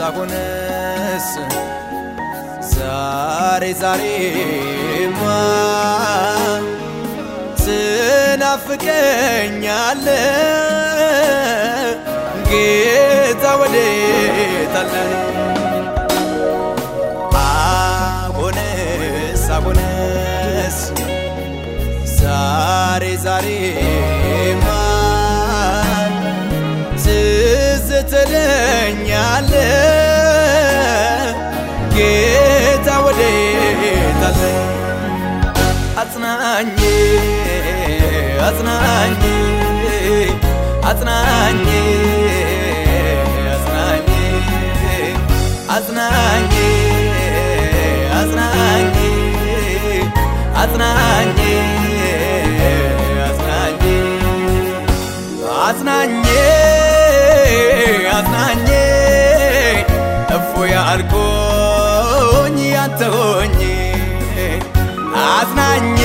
አሁንስ ዛሬ ዛሬማ ትናፍቀኛለ ጌታ ወዴት አለ? አሁንስ ዛሬ ዛሬማ ትዝ ትለኛለ ጌታ ወዴት አለ? አጽናኝ አጽናኝ አጽናኝ አርቆኝ ያንተ ሆኜ አዝናኜ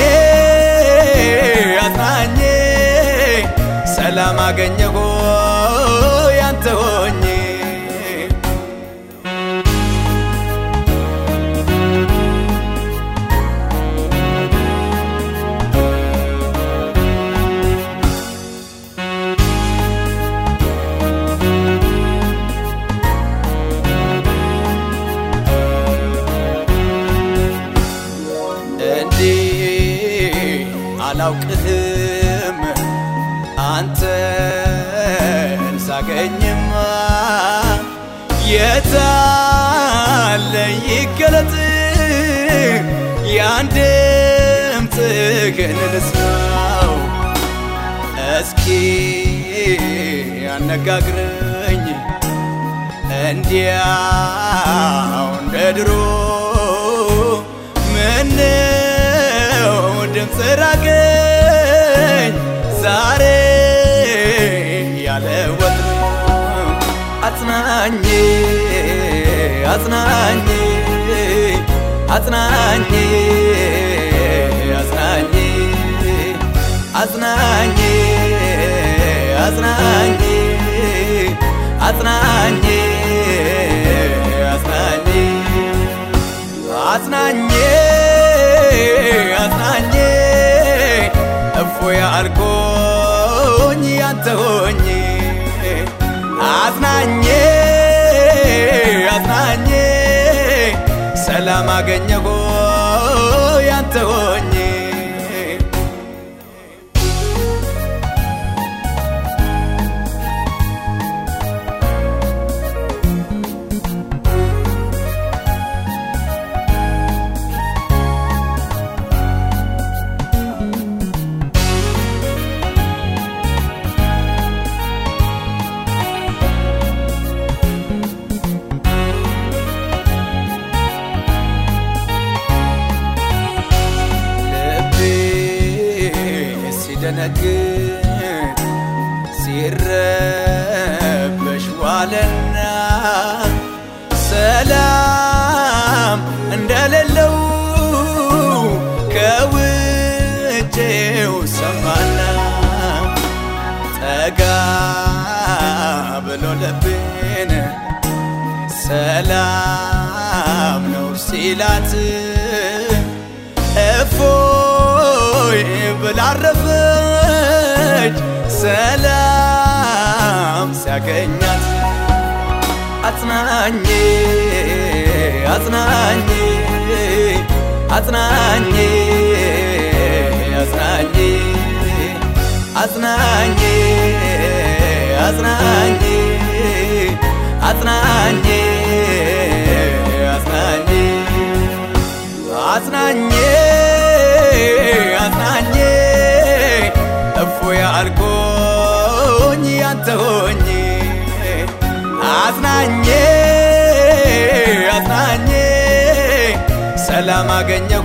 አዝናኜ ሰላም አገኘ አላውቅህም። አንተን ሳገኝማ የታለ ይገለጥ። ያን ድምፅህን ልስማው። እስኪ ያነጋግረኝ እንዲያው እንደ ድሮ ምነው ድምፅ ራቀኝ አጽናኝ አጽናኝ አጽናኝ አጽናኝ አጽናኝ አጽናኝ አጽናኝ አጽናኝ እፎይ አልኩኝ ያንተ ሆኜ አጽናኝ 감당하겠냐고 얀떡 언니 ሲደነግጥ ሲረበሽ ዋለና ሰላም እንደሌለው ከውጭው ሰማና ጠጋ ብሎ ልቤን ሰላም ነው ሲላት ሰላም ሲያገኛት አጽናኝ አጽናኝ አጽናኝ አጽናኝ አጽናኝ አጽናኝ አጽናኝ አጽናኝ አጽናኝ ሰላም አገኘሁ።